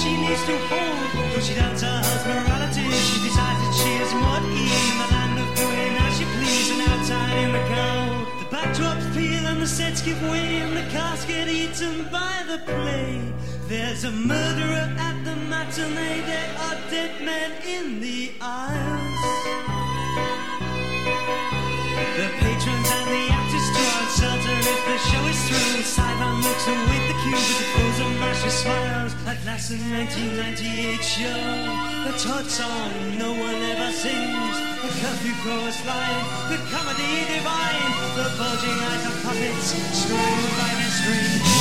she needs to hold. Though she doubts her husband's morality, she decides that she is more in the land of doing as she pleases and outside in the cold. The backdrops peel and the sets give way and the cast get eaten by the play. There's a murderer at the matinee, there are dead men in the aisles. Actors draw if the show is through. Sideline looks await the cue with the frozen mashy smiles. At last, the 1998 show, the Todd song no one ever sings. The curfew chorus line, the comedy divine, the bulging eyes of puppets strung by their strings.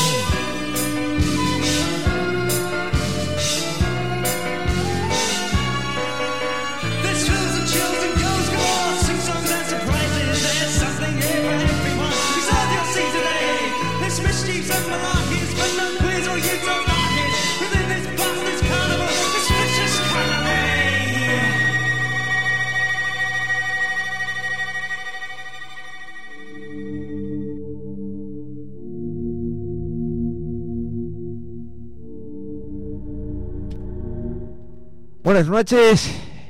Buenas noches,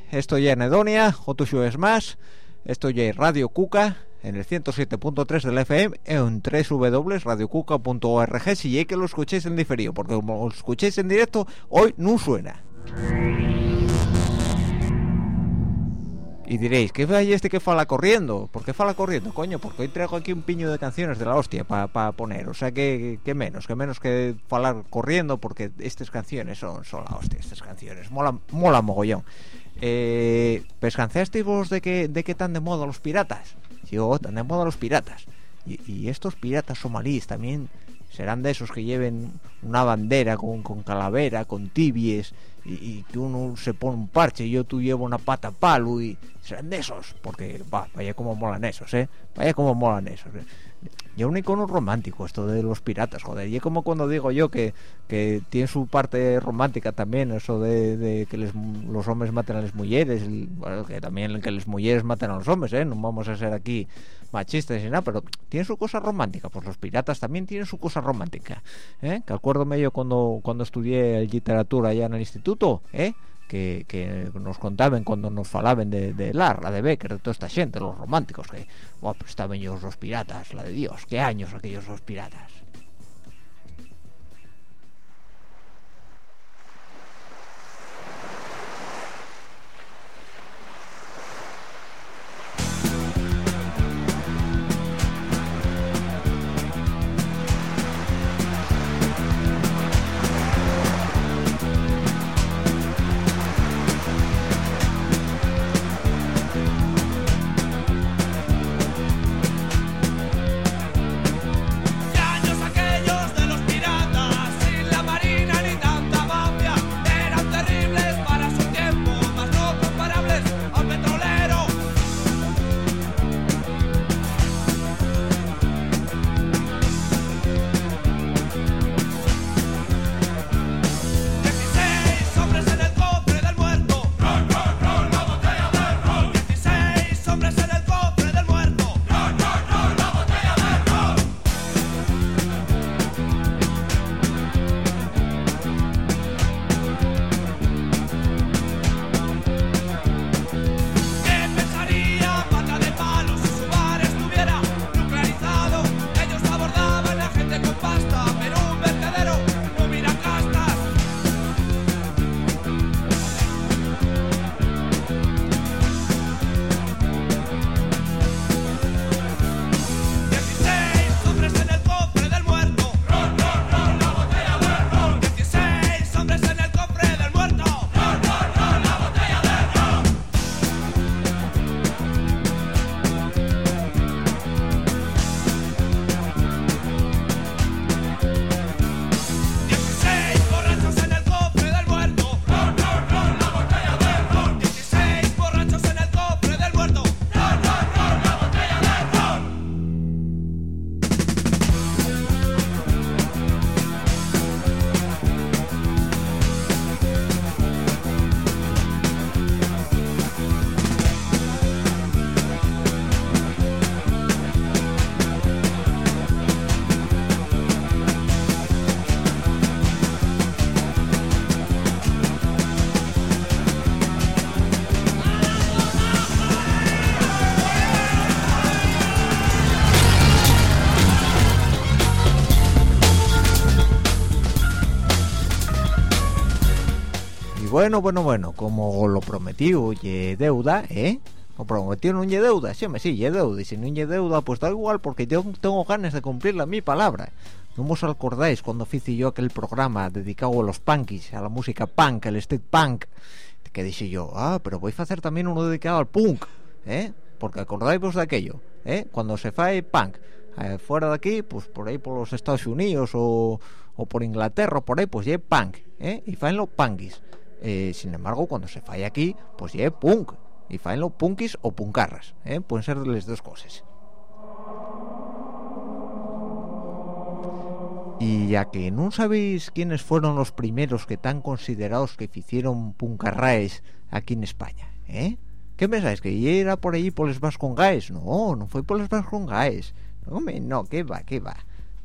estoy en Edonia, otro show es más, estoy en Radio Cuca, en el 107.3 del FM, en www.radiocuca.org, si hay que lo escuchéis en diferido, porque como lo escuchéis en directo, hoy no suena. Y diréis, ¿qué hay este que fala corriendo? ¿Por qué fala corriendo, coño? Porque hoy traigo aquí un piño de canciones de la hostia para poner. O sea, que, menos, que menos que falar corriendo, porque estas canciones son, son la hostia, estas canciones. Mola, mola mogollón. Eh, ¿Pescanciasteis vos de que, de que tan de moda los piratas? Yo, tan de moda los piratas. Y, y estos piratas somalíes también serán de esos que lleven una bandera con, con calavera, con tibies, y, que uno se pone un parche y yo tú llevo una pata palo y serán de esos, porque va, vaya como molan esos, eh, vaya como molan esos. eh. Y un icono romántico esto de los piratas, joder, y es como cuando digo yo que, que tiene su parte romántica también, eso de, que les- los hombres maten a las mujeres, bueno, que también que las mujeres maten a los hombres, eh, no vamos a ser aquí machistas y nada, pero tiene su cosa romántica, pues los piratas también tienen su cosa romántica, ¿eh? que acuérdome yo cuando, cuando estudié literatura allá en el instituto, ¿eh? que, que nos contaban cuando nos falaban de, de Lar, la de Becker, de toda esta gente, los románticos, que oh, pues estaban ellos los piratas, la de Dios, qué años aquellos los piratas. Bueno, bueno, bueno, como lo prometió, y deuda, ¿eh? Lo prometió no ye deuda, sí, me sí, ye deuda, y si no ye deuda, pues da igual, porque yo tengo ganas de cumplir la mi palabra. ¿No os acordáis cuando hice yo aquel programa dedicado a los punkies, a la música punk, al street punk? Que dije yo, ah, pero voy a hacer también uno dedicado al punk, ¿eh? Porque acordáis de aquello, ¿eh? Cuando se fae punk, eh, fuera de aquí, pues por ahí por los Estados Unidos o, o por Inglaterra, por ahí, pues ya punk, ¿eh? Y faen los punkis. Eh, sin embargo, cuando se falla aquí, pues ya punk. Y faen los punkis o puncarras, ¿eh? Pueden ser las dos cosas. Y ya que no sabéis quiénes fueron los primeros que tan considerados que hicieron puncarraes aquí en España, ¿eh? ¿Qué pensáis? ¿Que era por allí por les Vascongaes? No, no fue por les Vascongaes. No, no, ¿qué va, qué va?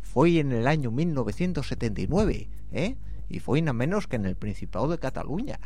Fue en el año 1979, ¿eh? Y fue nada menos que en el Principado de Cataluña.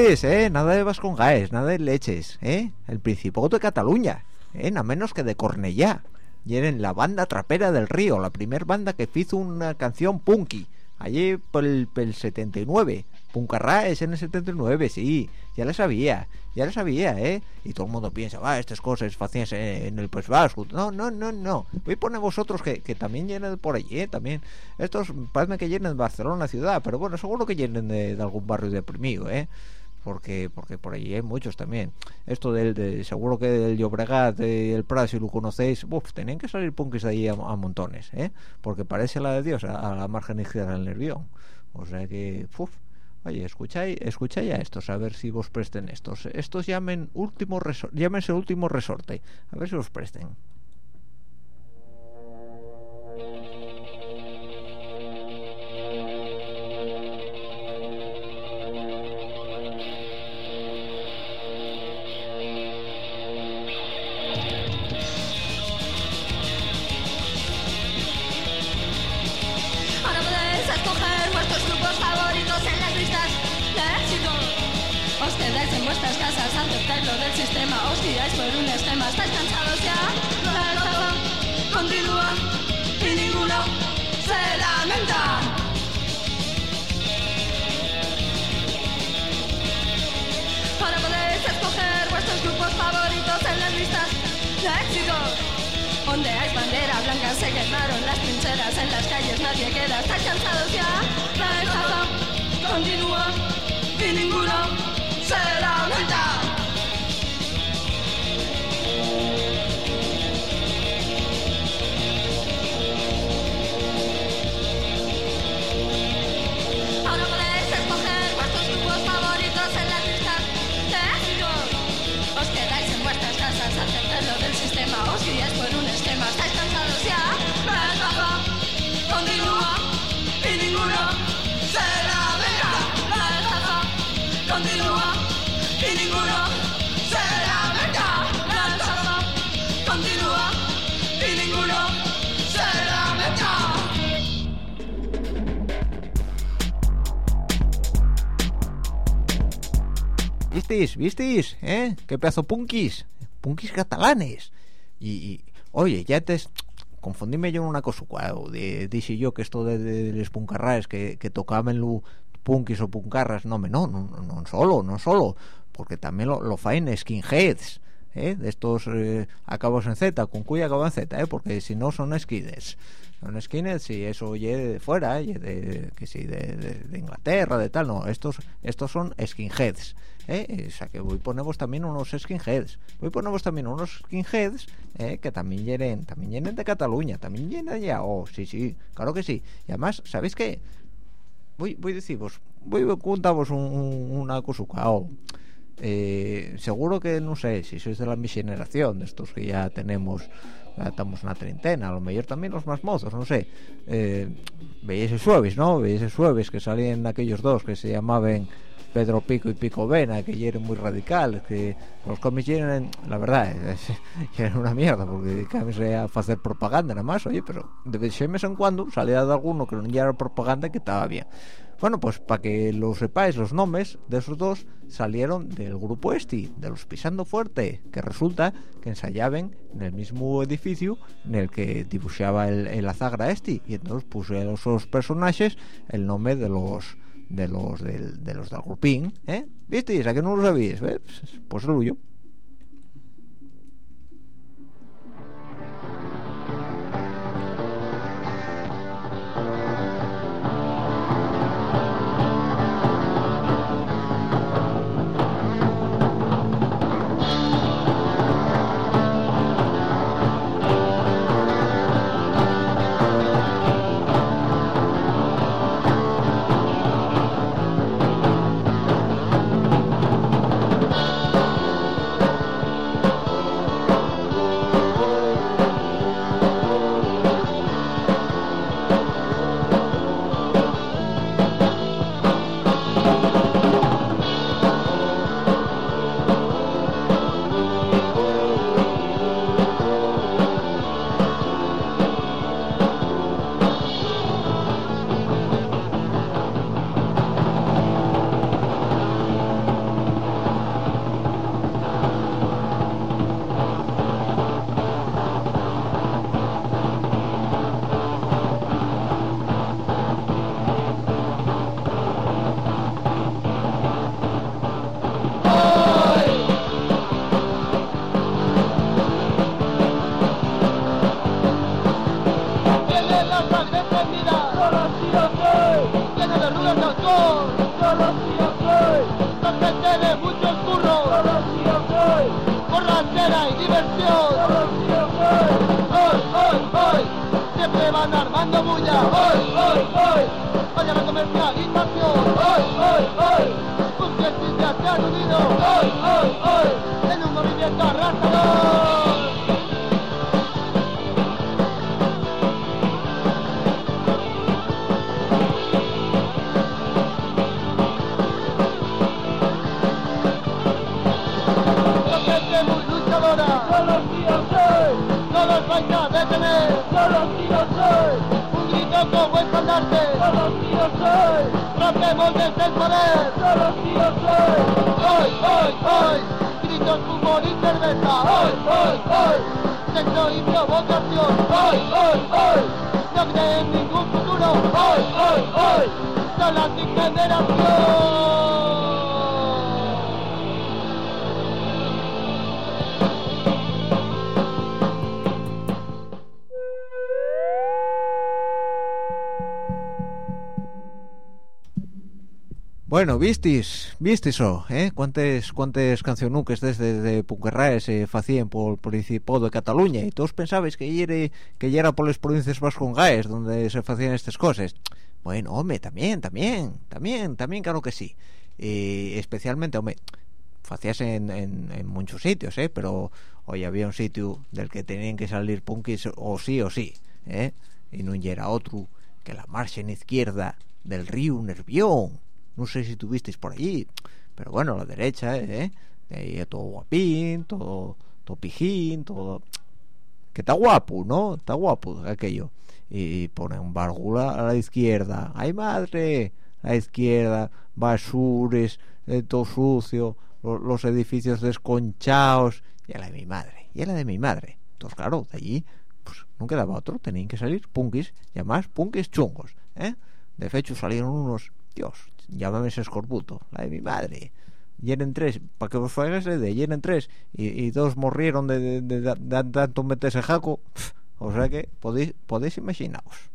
¿Visteis, eh? Nada de Vascongaes, nada de leches, ¿eh? El Principado de Cataluña, ¿eh? Nada menos que de Cornellá. Y eran la banda trapera del río, la primer banda que hizo una canción punky, allí por el, por el 79. Puncarraes en el 79, sí, ya lo sabía, ya lo sabía, ¿eh? Y todo el mundo piensa, va, estas cosas facías en el País Vasco. No, no, no, no. Voy a poner vosotros que, que también llenen por allí, ¿eh? También. Estos parece que llenen de Barcelona ciudad, pero bueno, seguro que llenen de, de algún barrio deprimido, ¿eh? Porque porque por allí hay muchos también. Esto del de, seguro que del Llobregat y el Prat si lo conocéis uf, tenían que salir punkis de ahí a, montones ¿eh? porque parece la de Dios a, a la margen izquierda del nervión. O sea que uf, oye escucháis escucháis a estos a ver si vos presten estos. Estos llamen último resor llámense último resorte a ver si os presten casas, aceptáis lo del sistema, os guiáis por un esquema, estáis cansados ya. La estafa continúa y ninguno se lamenta. Ahora podéis escoger vuestros grupos favoritos en las listas de éxito. Ondeáis bandera blanca, se quemaron las trincheras en las calles, nadie queda, estáis cansados ya. La estafa continúa y ninguno por un esquema, estáis cansados ya. La estafa continúa y ninguno se. La estafa continúa y ninguno se. La estafa continúa y ninguno se lamenta. ¿Visteis? ¿Visteis? ¿Eh? ¿Qué pedazo punkis? Punkis catalanes. Y, y, oye, ya te... Confundíme yo en una cosa, cuau, de, dije yo que esto de, de, de les puncarras que, que tocaban lu punkis o puncarras, no, no, no, no solo, no solo, porque también lo, lo faen skinheads, ¿eh? de estos eh, acabos en Z, con cuya acabo en Z, ¿eh? porque si no son skinheads. Son skinheads y eso oye de fuera, ¿eh? de, que sí, de, de, de Inglaterra, de tal, no, estos, estos son skinheads. ¿Eh? O sea que voy ponemos también unos skinheads. Voy ponemos también unos skinheads ¿eh? que también llenen, también llenen de Cataluña, también llenen ya. Oh, sí, sí, claro que sí. Y además, ¿sabéis qué? Voy, voy a deciros, voy a contaros un, un, una cosa. Oh, eh, seguro que no sé si sois de la mi generación, de estos que ya tenemos, ya estamos una treintena, a lo mejor también los más mozos, no sé. Eh, veis el suaves, ¿no? Veis el suaves que salían aquellos dos que se llamaban Pedro Pico y Pico Vena, que eran muy radicales, que los cómics eran, la verdad, eran una mierda, porque dedicarse a hacer propaganda nada más, oye, pero de vez en cuando salía de alguno que no era propaganda que estaba bien. Bueno, pues para que lo sepáis, los nombres de esos dos salieron del grupo este, de los Pisando Fuerte, que resulta que ensayaban en el mismo edificio en el que dibujaba el, el azagra este, y entonces puse a los personajes el nombre de los de los del, de los del grupín, ¿eh? ¿Visteis? ¿A que no lo sabíais? ¿Eh? Pues lo yo. Armando bulla. Hoy, hoy, hoy, vaya la comercialización. Hoy, hoy, hoy, burguesías se han unido. Hoy, hoy, hoy, en un movimiento arrasador. Luchadora, no los a detener, solo entonces el poder. Solo yo soy. Hoy, hoy, hoy. Gritos, humor y cerveza. Hoy, hoy, hoy. Sexo y provocación. Hoy, hoy, hoy. No creen ningún futuro. Hoy, hoy, hoy. Sin generación. Bueno, vistis, vistis o, eh? Cuántas, cuántas cancionuques desde de se facían por Principado de Cataluña y todos pensabais que yere, que era por las provincias vascongaes donde se hacían estas cosas. Bueno, hombre, también, también, también, también, claro que sí. Y especialmente, hombre, hacías en, en, en muchos sitios, ¿eh? Pero hoy había un sitio del que tenían que salir punkis o sí o sí, ¿eh? Y no era otro que la margen izquierda del río Nervión no sé si tuvisteis por allí pero bueno la derecha ¿eh? Ahí todo guapín todo, todo pijín todo que está guapo no está guapo aquello. Y pone un bárgula a la izquierda. Ay madre a la izquierda basures eh, todo sucio lo- los edificios desconchados. Y a la de mi madre y a la de mi madre. Entonces claro de allí pues no quedaba otro tenían que salir punkis y además punkis chungos ¿eh? de hecho salieron unos dios llámame escorbuto la de mi madre. Y eran tres para que vos faigas eh, de y eran tres y, y dos morrieron de, de, de, de tanto meterse jaco. O sea que podéis podéis imaginaros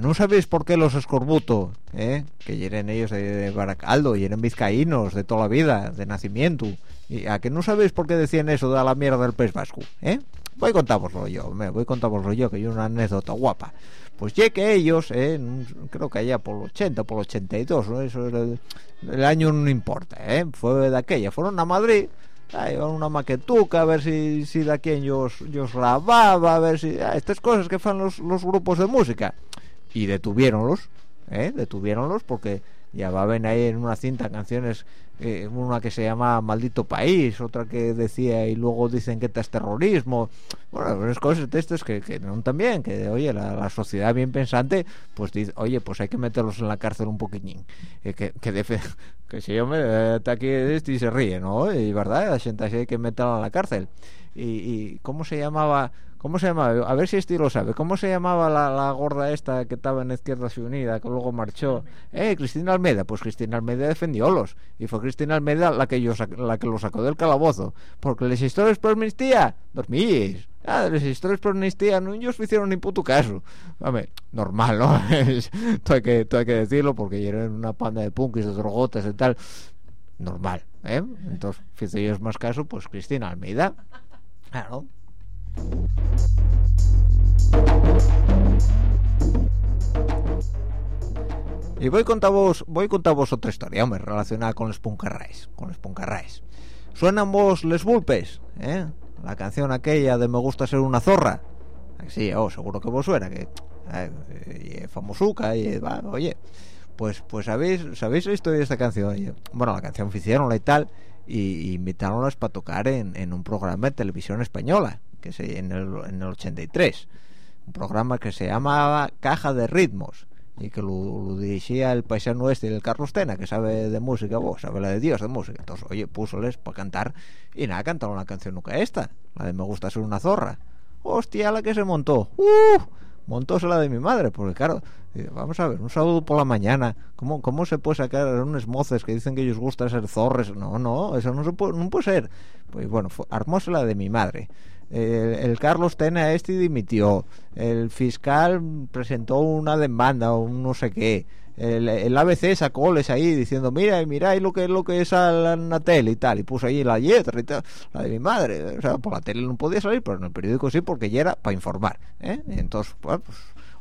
no sabéis por qué los escorbuto ¿eh? que eran ellos de, Baracaldo eran vizcaínos de toda la vida de nacimiento y a que no sabéis por qué decían eso de la mierda del País Vasco ¿eh? voy a contároslo yo me voy a contároslo yo que hay una anécdota guapa pues ya que ellos ¿eh? creo que allá por el 80 por el 82 ¿no? eso el, el año no importa ¿eh? fue de aquella fueron a Madrid llevaron una maquetuca a ver si, si de aquí ellos, ellos grababa a ver si ah, estas cosas que fan los, los grupos de música y detuviéronlos ¿eh? detuviéronlos porque llevaban ahí en una cinta canciones eh, una que se llama Maldito País, otra que decía y luego dicen que este es terrorismo. Bueno, es cosas de estas que, que no también, que oye, la, sociedad bien pensante, pues dice, oye, pues hay que meterlos en la cárcel un poquitín. Eh, que, que, defe- que si yo me está aquí este y se ríe, ¿no? Y verdad, la gente hay que meterla en la cárcel. Y, y ¿cómo se llamaba? ¿Cómo se llamaba? A ver si este lo sabe. ¿Cómo se llamaba la, la gorda esta que estaba en Izquierda Unida, que luego marchó? Eh, Cristina Almeida. Pues Cristina Almeida defendiólos. Y fue Cristina Almeida la que yo la que lo sacó del calabozo. Porque las historias por amnistía, dormís. Ah, las historias por amnistía no ellos hicieron ni puto caso. Hombre, normal, ¿no? Todo hay que, hay que decirlo porque eran una panda de punkis, de drogotas y tal. Normal, ¿eh? Entonces, si ellos más caso, pues Cristina Almeida. Claro. Y voy a contar vos, voy a otra historia, hombre, relacionada con los puncarrais, con los puncarrais. ¿Suenan vos les vulpes? ¿Eh? La canción aquella de Me gusta ser una zorra. Sí, oh, seguro que vos suena, que eh, famosuca y va, oye, pues pues sabéis sabéis la historia de esta canción. Bueno, la canción hicieronla y tal y, y invitáronlas para tocar en, en un programa de televisión española, que se en el, en el 83, un programa que se llamaba Caja de Ritmos y que lo, lo dirigía el paisano este el Carlos Tena que sabe de música vos sabe la de Dios de música. Entonces oye púsoles para cantar y nada cantaron una canción nunca esta la de me gusta ser una zorra. Hostia la que se montó. ¡Uh! montóse la de mi madre porque claro eh, vamos a ver un sábado por la mañana cómo, cómo se puede sacar a unos moces que dicen que ellos gusta ser zorres no no eso no se puede no puede ser. Pues bueno armóse la de mi madre el, el Carlos Tena este dimitió. El fiscal presentó una demanda o un no sé qué. El, el ABC sacóles ahí diciendo mira mira lo que lo que es la, tele y tal y puso ahí la letra y tal la de mi madre. O sea por la tele no podía salir pero en el periódico sí porque ya era para informar ¿eh? entonces pues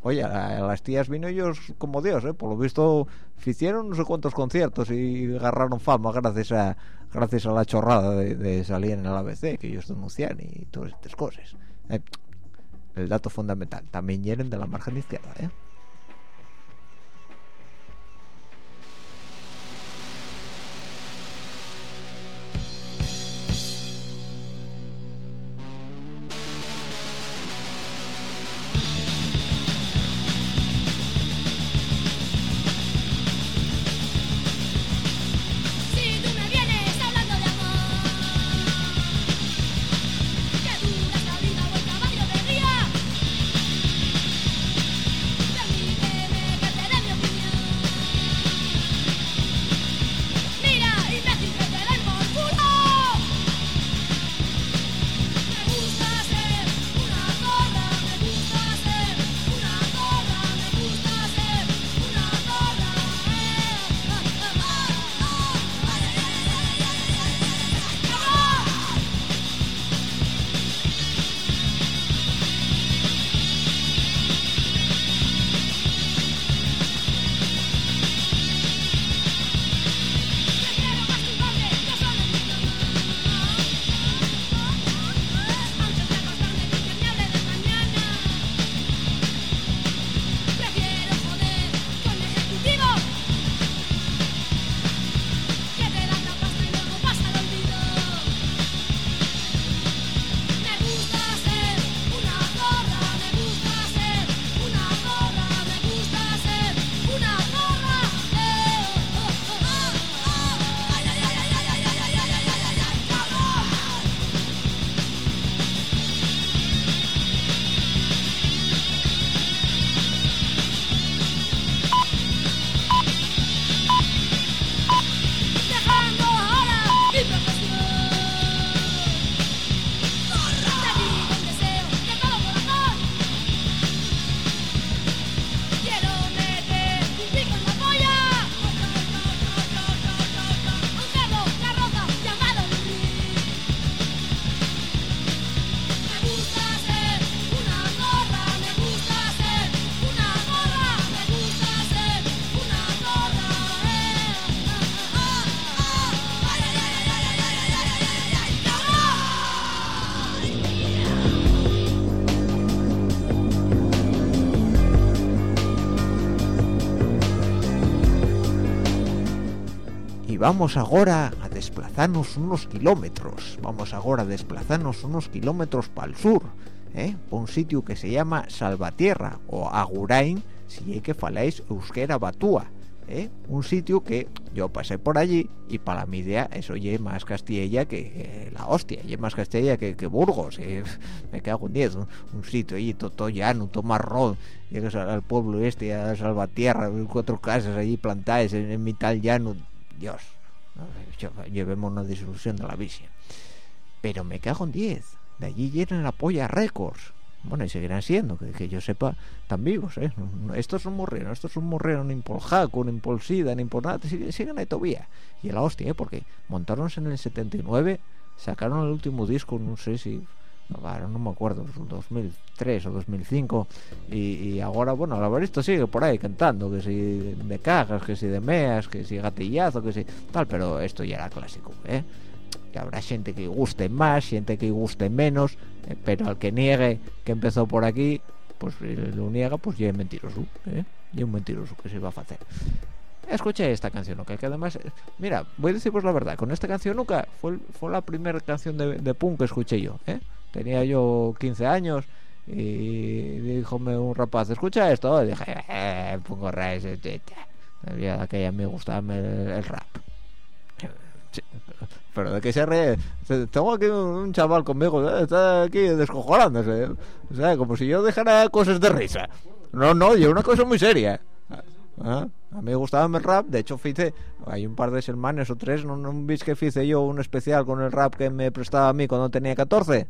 oye a, las tías vino ellos como Dios ¿eh? por lo visto hicieron no sé cuántos conciertos y agarraron fama gracias a gracias a la chorrada de, de salir en el ABC que ellos denuncian y todas estas cosas ¿eh? el dato fundamental también vienen de la margen izquierda ¿eh? Vamos ahora a desplazarnos unos kilómetros vamos ahora a desplazarnos unos kilómetros para el sur ¿eh? un sitio que se llama Salvatierra o Agurain si hay que faláis euskera batúa ¿eh? un sitio que yo pasé por allí y para mi idea eso es más Castilla que eh, la hostia es más Castilla que, que Burgos eh, me cago en 10 un, sitio allí todo, llano todo marrón llegas al, pueblo este a Salvatierra cuatro casas allí plantadas en, en mitad llano Dios Yo- llevemos una disolución de la visión pero me cago en 10 de allí llenan la polla récords. Bueno y seguirán siendo que, yo sepa tan vivos ¿eh? Estos son morrenos estos son morrenos ni por jaco ni por sida ni por nada. Siguen, ahí todavía y la hostia ¿eh? porque montaronse en el 79 sacaron el último disco no sé si no me acuerdo 2003 o 2005 y, y ahora bueno la esto sigue por ahí cantando que si de cagas que si de meas que si gatillazo que si tal pero esto ya era clásico ¿eh? que habrá gente que guste más, gente que guste menos, eh, pero al que niegue que empezó por aquí, pues lo niega, pues ya es mentiroso, ¿eh? Y un mentiroso que se va a hacer. Escuché esta canción, ¿no? que que además, eh, mira, voy a deciros la verdad, con esta canción nunca fue, fue la primera canción de, de punk que escuché yo, ¿eh? Tenía yo 15 años y díjome un rapaz, escucha esto, y dije, eh, pongo raíz, Todavía aquella me gustaba el, el rap. Sí, pero de que se ríe tengo aquí un, chaval conmigo ¿eh? está aquí descojonándose ¿eh? o sea como si yo dejara cosas de risa no no yo una cosa muy seria ¿Ah? a mí me gustaba el rap de hecho hice hay un par de semanas o tres no, no veis que hice yo un especial con el rap que me prestaba a mí cuando tenía 14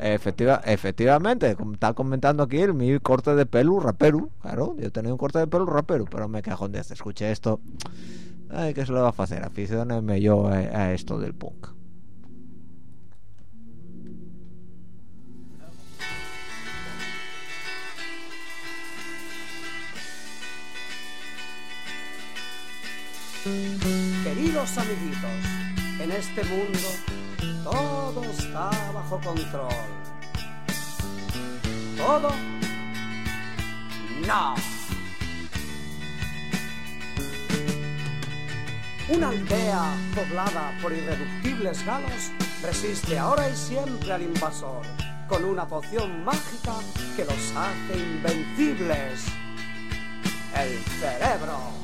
Efectiva, efectivamente, como está comentando aquí, el, mi corte de pelo rapero, claro, yo tenía un corte de pelo rapero, pero me cago en diez, escuché esto, ay, ¿qué se lo va a hacer? Aficionéme yo a, a esto del punk. Queridos amiguitos, en este mundo todo está bajo control. ¿Todo? No. Una aldea poblada por irreductibles galos resiste ahora y siempre al invasor con una poción mágica que los hace invencibles. El cerebro.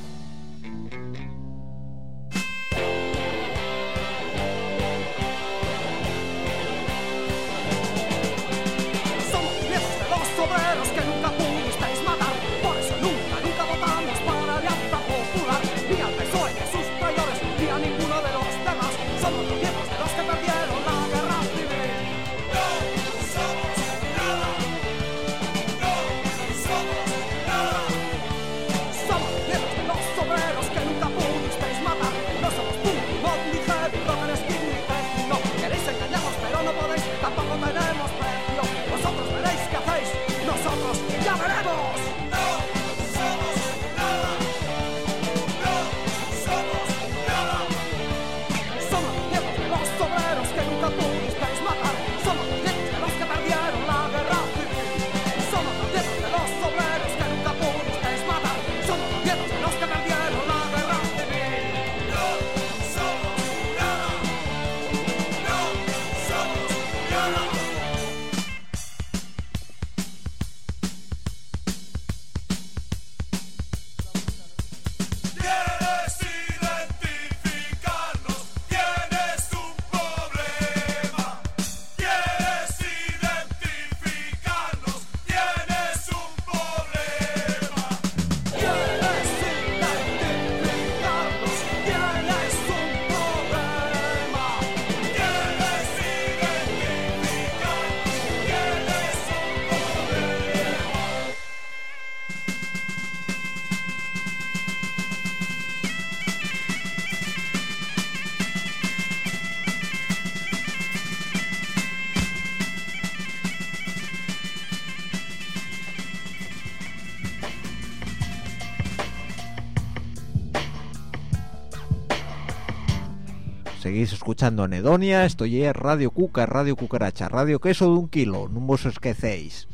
Seguís escuchando Anedonia, esto es Radio Cuca, Radio Cucaracha, Radio Queso de un kilo, no vos esquecéis.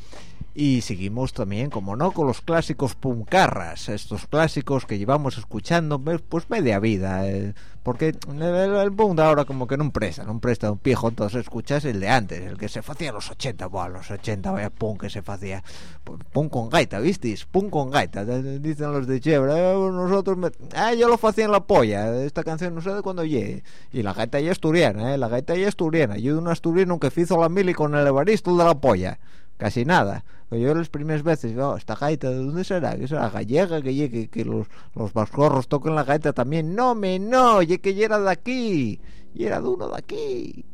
Y seguimos también, como no, con los clásicos puncarras, estos clásicos que llevamos escuchando pues, pues media vida, eh, porque el, el boom de ahora como que no presta, no presta un piejo, entonces escuchas el de antes, el que se hacía en los 80, buah, los 80, vaya punk que se hacía, Pu- punk con gaita, ¿visteis? Punk con gaita, dicen los de Chebra, "Eh, nosotros, me- ah, yo lo hacía en la polla, esta canción no sé de cuándo llegue, y la gaita ya asturiana, eh, la gaita ya asturiana, yo de un asturiano que hizo la mili con el evaristo de la polla, casi nada. Yo las primeras veces, oh, esta gaita, ¿de dónde será? ¿Que será gallega? Que, que, que los, los vascorros toquen la gaita también. No, me no, ye que ya era de aquí. Y era de uno de aquí.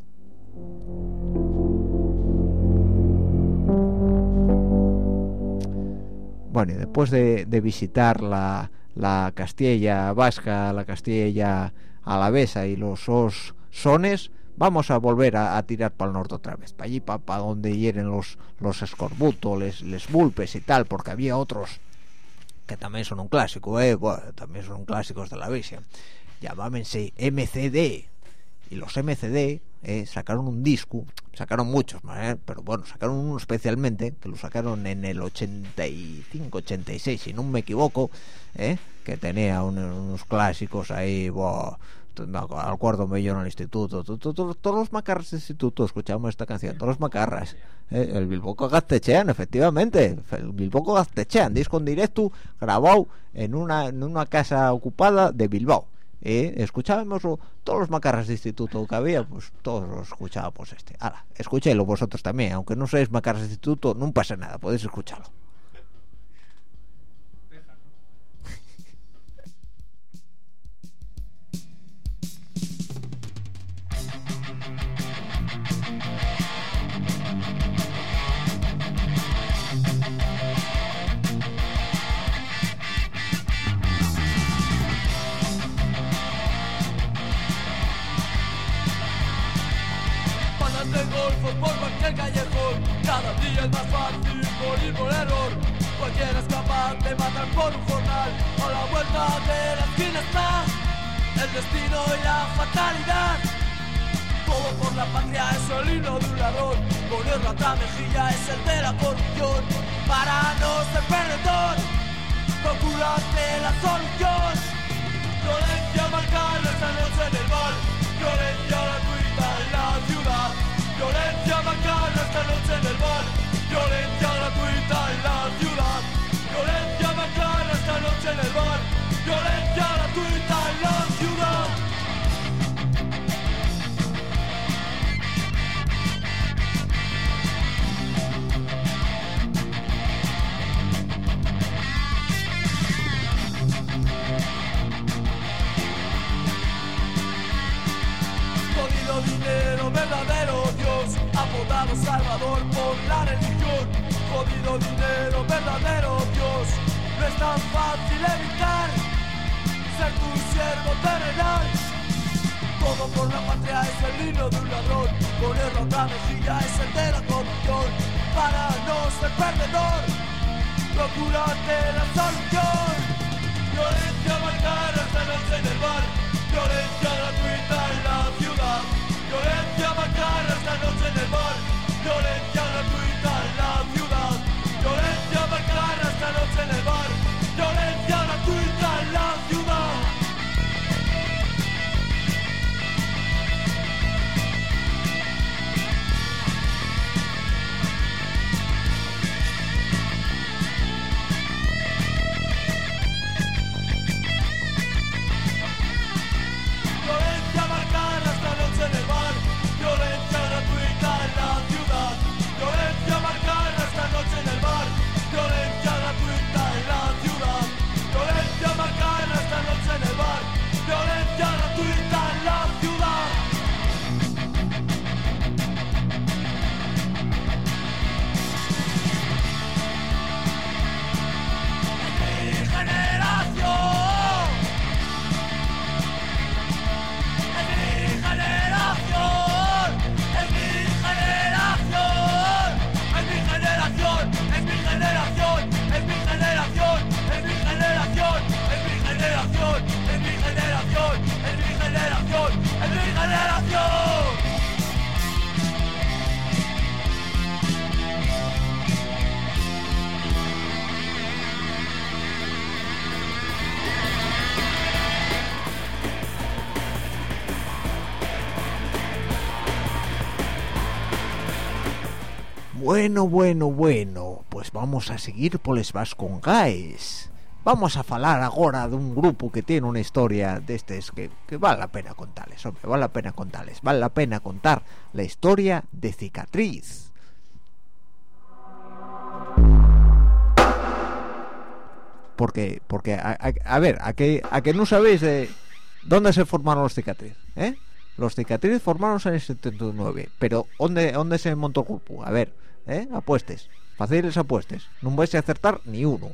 Bueno, y después de, de visitar la, la Castilla vasca, la Castilla alavesa y los os sones, vamos a volver a, tirar para el norte otra vez, para allí, para donde hieren los, los escorbutos, les, les y tal, porque había otros que también son un clásico, ¿eh? Bueno, también son clásicos de la visión. Llamámense MCD. Y los MCD eh, sacaron un disco, sacaron muchos, ¿eh? pero bueno, sacaron uno especialmente, que lo sacaron en el 85, 86, si no me equivoco, ¿eh? que tenía un- unos clásicos ahí, me acu- acuérdome yo en el instituto, to- to- to- todos los macarras del instituto escuchamos esta canción, todos los macarras, ¿eh? el Bilboco Gaztechean, efectivamente, el Bilboco Gaztechean, disco en directo grabado en una, en una casa ocupada de Bilbao. ¿eh? escuchábamos todos los macarras de instituto que había, pues todos los escuchábamos este. Ahora, escuchélo vosotros también, aunque no seáis macarras de instituto, no pasa nada, podéis escucharlo. Cada día es más fácil morir por error. Cualquiera es capaz de matar por un jornal. A la vuelta de la esquina está El destino y la fatalidad. Todo por la patria es el hilo de un ladrón. Ponerlo a otra mejilla es el de la corrupción. Para no ser perdedor Procurarte la solución. Violencia marcada esta noche en el bar Violencia gratuita en la ciudad Violencia marcada esta noche en el bar. Violencia gratuita en la ciudad apodado Salvador por la religión. Jodido dinero, verdadero Dios, no es tan fácil evitar ser tu siervo terrenal. Todo por la patria es el hilo de un ladrón, poner la otra mejilla es el de la corrupción. Para no ser perdedor, procurarte la solución. Violencia marcada esta noche en el bar Violencia gratuita en la ciudad esta noche en el bar. Violencia gratuita la ciudad. Violencia marcada esta noche en el bar Bueno, bueno, bueno, pues vamos a seguir poles Vascongaes. Vamos a falar agora dun grupo que tiene una historia destes que, que vale la pena contarles, hombre, vale la pena contarles. Vale la pena contar la historia de Cicatriz. Porque, porque a, a- a ver, a que, a que no sabéis de dónde se formaron los Cicatriz, ¿eh? Los Cicatriz formaronse en el 79, pero ¿dónde, dónde se montó el grupo? A ver, ¿eh? Apuestes, faciles apuestes, no vais a acertar ni uno,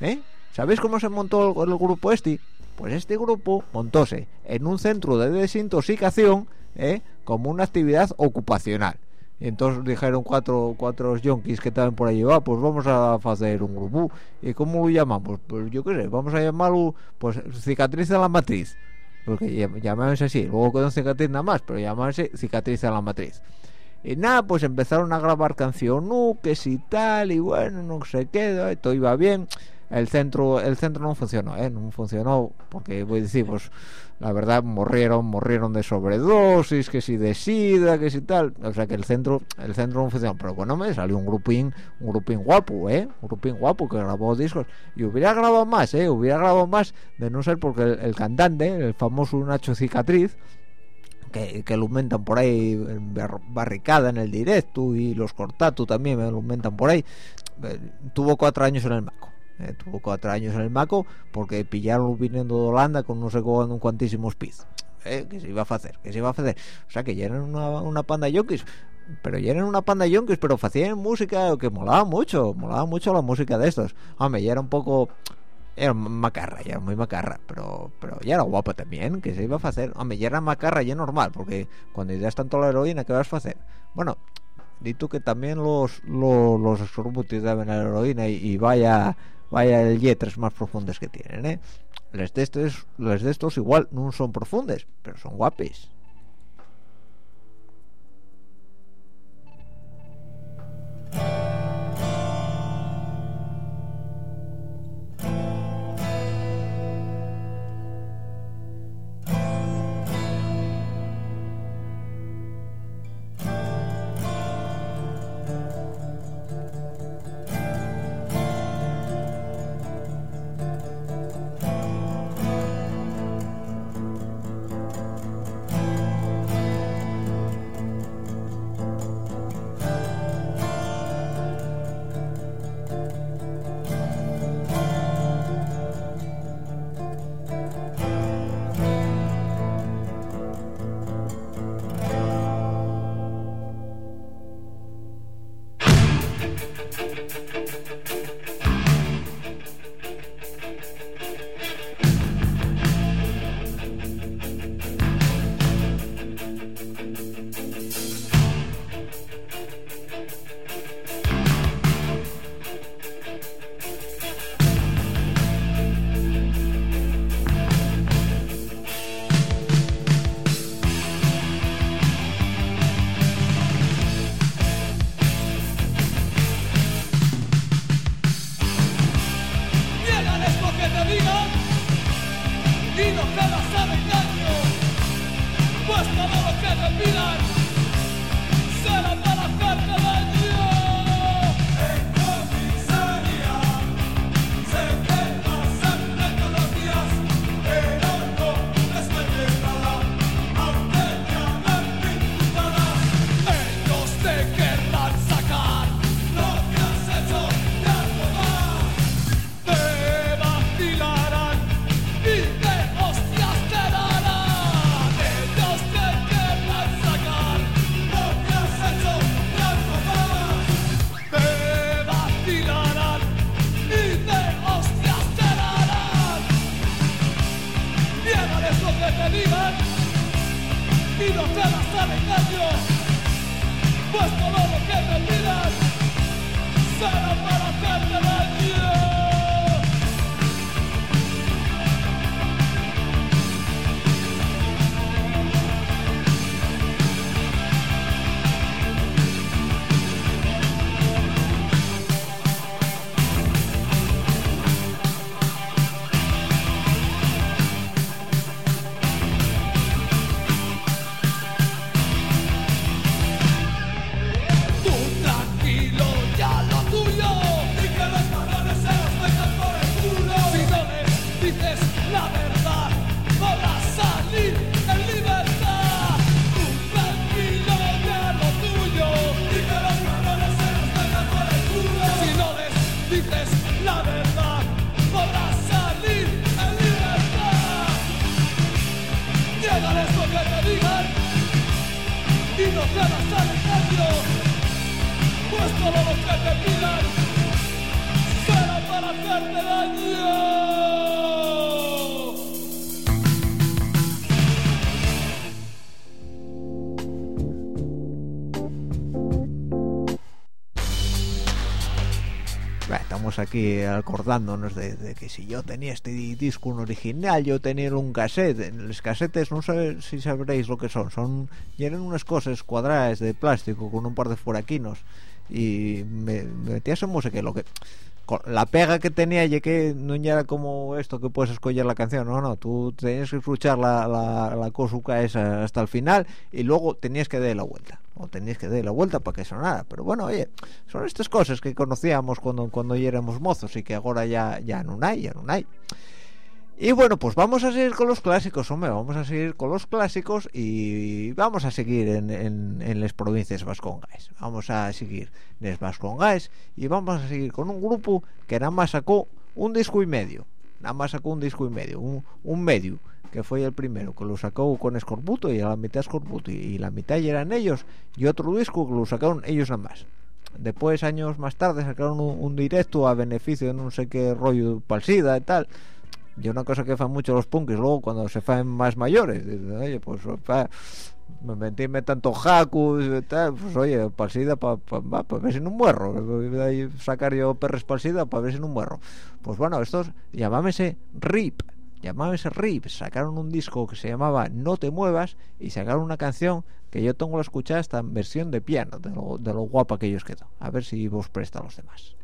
¿eh? ¿Sabéis cómo se montó el, el grupo este? Pues este grupo montóse en un centro de desintoxicación, ¿eh? Como una actividad ocupacional. Entonces dijeron cuatro cuatro yonkis que estaban por ahí, ah, pues vamos a hacer un grupo. ¿Y cómo lo llamamos? Pues yo qué sé, vamos a llamarlo, pues cicatriz de la matriz. Porque llam- llamábanse así, luego quedó cicatriz nada más, pero llamábanse cicatriz de la matriz. Y nada, pues empezaron a grabar canción, no, que si tal, y bueno, no sé qué, todo iba bien. El centro, el centro no funcionó, ¿eh? No funcionó, porque voy a decir, pues, la verdad, morrieron, morrieron de sobredosis, que si de sida, que si tal. O sea que el centro, el centro no funcionó. Pero bueno, me salió un grupín, un grupín guapo, ¿eh? Un grupín guapo que grabó discos. Y hubiera grabado más, ¿eh? Hubiera grabado más, de no ser porque el, cantante, el famoso Nacho Cicatriz, que, que lo aumentan por ahí barricada en el directo y los cortatu también me lo aumentan por ahí eh, tuvo cuatro años en el maco eh, tuvo cuatro años en el maco porque pillaron viniendo de Holanda con no sé cuán- cuantísimos piz eh, que se iba a hacer que se iba a hacer o sea que ya eran una, una panda yonkis pero ya eran una panda yonkis pero hacían música que molaba mucho molaba mucho la música de estos hombre ya era un poco era macarra, ya era muy macarra, pero pero ya era guapa también, que se iba a hacer. Hombre, ya era macarra ya normal, porque cuando ya tanto la heroína, ¿qué vas a hacer? Bueno, di que también los los, los deben la heroína y vaya vaya el letras más profundas que tienen, ¿eh? Les de estos, les de estos igual no son profundas, pero son guapis. Estamos aquí acordándonos de, de que si yo tenía este disco original, yo tenía un cassette. En los cassettes, no sé si sabréis lo que son. Son eran unas cosas cuadradas de plástico con un par de foraquinos. Y me, me metías en música. Lo que, la pega que tenía y que no era como esto que puedes escoger la canción. No, no. Tú tenías que escuchar la, la, la esa hasta el final y luego tenías que dar la vuelta o tenías que dar la vuelta para que sonara pero bueno oye son estas cosas que conocíamos cuando cuando ya éramos mozos y que ahora ya ya no hay ya no hay y bueno pues vamos a seguir con los clásicos hombre vamos a seguir con los clásicos y vamos a seguir en, en, en las provincias vascongas vamos a seguir en las vascongas y vamos a seguir con un grupo que nada más sacó un disco y medio nada más sacó un disco y medio un, un medio que fue el primero que lo sacó con Escorbuto y a la mitad Escorbuto y, la mitad eran ellos y otro disco que lo sacaron ellos nada más. Después años más tarde sacaron un, un directo a beneficio de no sé qué rollo palsida y tal y una cosa que fan mucho los punkis luego cuando se fan más mayores oye pues pa, me metíme tanto jacu y tal pues oye palsida para pa, pa, pa ver si muerro Voy a ir sacar yo perres palsida para ver si no muerro pues bueno estos llamámese RIP llamábase RIP, sacaron un disco que se llamaba No te muevas y sacaron una canción que yo tengo la escuchada esta en versión de piano, de lo, de lo guapa que ellos quedó. A ver si vos presta a los demás.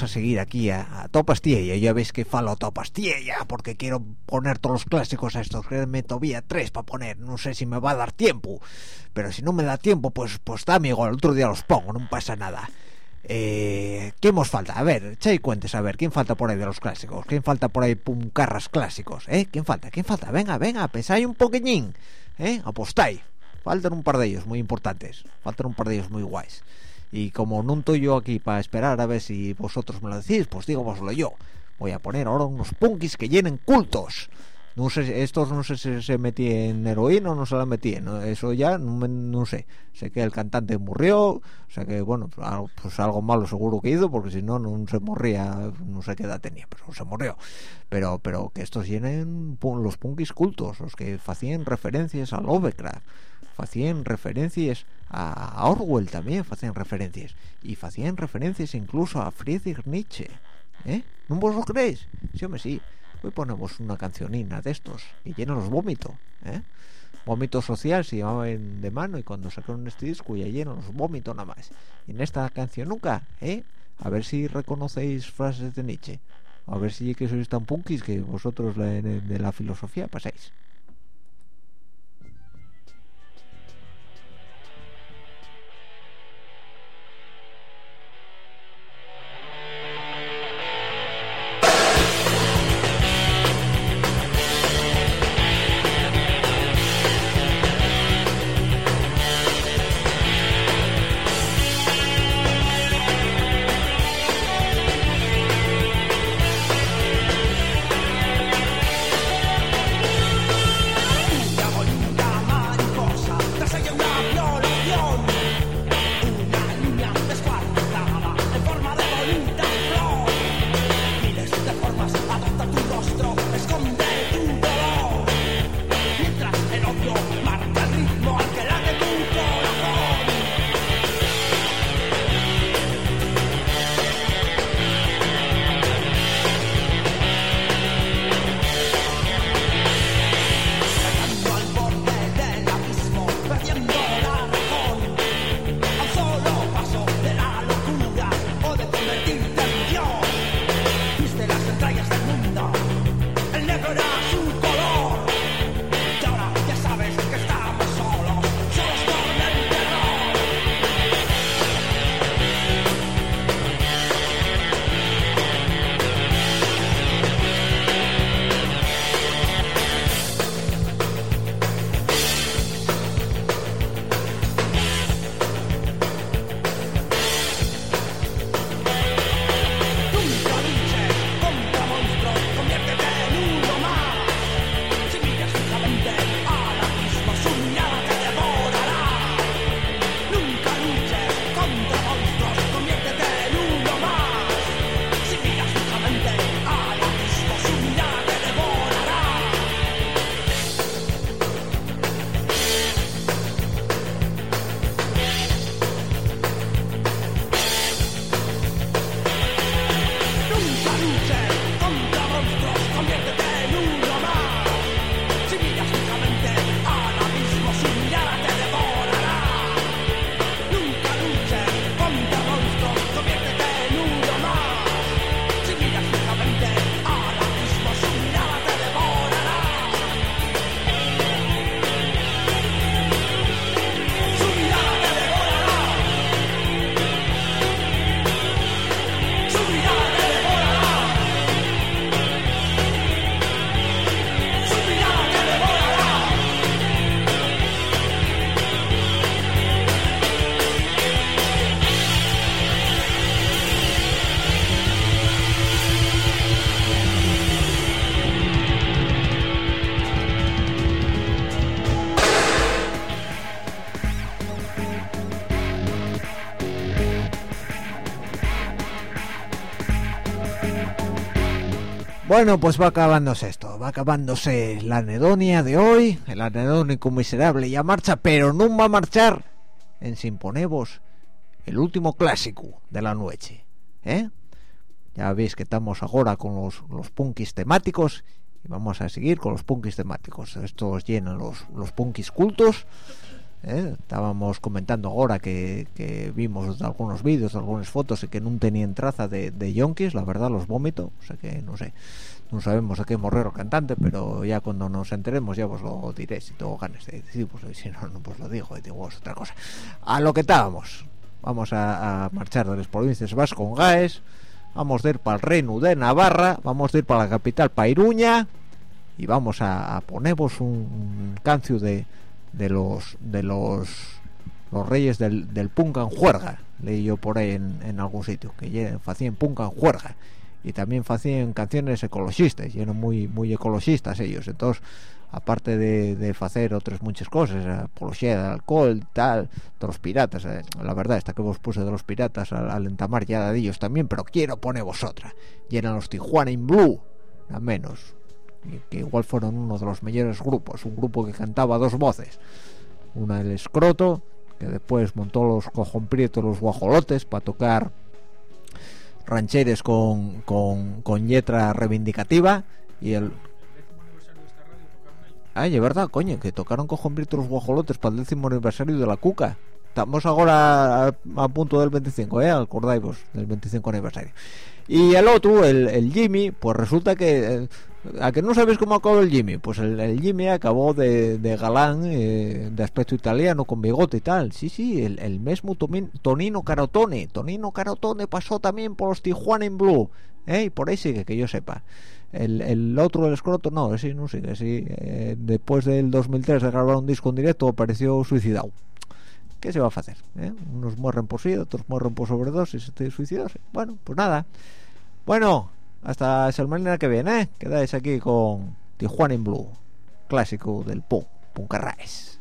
A seguir aquí a, a. Ya veis que falo a toda pastilla porque quiero poner todos los clásicos a estos. Créanme, todavía tres para poner. No sé si me va a dar tiempo. Pero si no me da tiempo, pues pues está, amigo. El otro día los pongo, no pasa nada. Eh, ¿Qué nos falta? A ver, echáis cuentes, a ver, ¿quién falta por ahí de los clásicos? ¿Quién falta por ahí puncarras clásicos? ¿Eh? ¿Quién falta? ¿Quién falta? Venga, venga, pensáis un poquillín. ¿Eh? Apostáis. Faltan un par de ellos muy importantes. Faltan un par de ellos muy guays. Y como no estoy yo aquí para esperar a ver si vosotros me lo decís, pues digo voslo yo. Voy a poner ahora unos punkis que llenen cultos. No sé, estos no sé si se metí en heroína o no se la metí, ¿no? eso ya no, me- no sé. Sé que el cantante murió, o sea que bueno, pues algo, pues algo malo seguro que hizo, porque si no, no se morría, no sé qué edad tenía, pero se murió. Pero pero que estos llenen los punkis cultos, los que hacían referencias a Lovecraft, hacían referencias a Orwell también, hacían referencias, y hacían referencias incluso a Friedrich Nietzsche. ¿Eh? ¿No vos lo creéis? Sí, hombre, sí. Hoy ponemos una cancionina de estos y llenan los vómitos, ¿eh? Vómito social se llamaba en de mano y cuando sacaron este disco ya llenan los vómitos nada más. Y en esta canción nunca, ¿eh? A ver si reconocéis frases de Nietzsche. A ver si que sois tan punkis que vosotros de la filosofía pasáis. Bueno, pues va acabándose esto, va acabándose la anedonia de hoy, el anedónico miserable ya marcha, pero no va a marchar en sin ponevos el último clásico de la noche, ¿eh? ya veis que estamos ahora con los, los punkis temáticos y vamos a seguir con los punkis temáticos estos llenan los, los punkis cultos ¿eh? estábamos comentando ahora que, que vimos algunos vídeos algunas fotos y que no tenían traza de, de yonkis la verdad los vómito o sea que no sé no sabemos a qué morrero cantante pero ya cuando nos enteremos ya os lo diré si tengo ganas de decir pues si no, no pues lo digo y digo otra cosa a lo que estábamos vamos a, marchar de las provincias vasco Gaes vamos a ir para el reino de Navarra vamos a ir para la capital para Iruña y vamos a, a un cancio de, de los de los los reyes del, del punk en juerga. Leí yo por ahí en, en algún sitio que hacían punk en juerga. Y también hacían canciones ecologistas y eran muy muy ecologistas ellos. Entonces aparte de, de hacer otras muchas cosas apología del alcohol tal de los piratas eh, la verdad esta que vos puse de los piratas al, entamar ya de ellos también pero quiero poner vosotras. Y eran los Tijuana in Blue a menos que igual fueron uno de los mejores grupos un grupo que cantaba dos voces. Una el escroto que después montó los cojonprietos los guajolotes para tocar rancheres con, con, con letra reivindicativa y el Ay, es verdad, coño, que tocaron cojonprietos los guajolotes para el décimo aniversario de la cuca. Estamos ahora a, a punto del 25 eh acordáis del 25 aniversario y el otro el, el Jimmy pues resulta que eh, a que no sabéis cómo acabó el Jimmy pues el, el Jimmy acabó de, de galán eh, de aspecto italiano con bigote y tal. Sí sí el, el mismo Tonino Carotone Tonino Carotone pasó también por los Tijuana en Blue ¿eh? y por ahí sigue que yo sepa. El, el otro el escroto no ese no sigue sí eh, después del 2003 de grabar un disco en directo apareció suicidado ¿qué se va a hacer? eh? unos mueren por sí otros mueren por sobredosis y suicidarse bueno pues nada bueno hasta el mañana que viene ¿eh? quedáis aquí con Tijuana en Blue clásico del punk puncarraes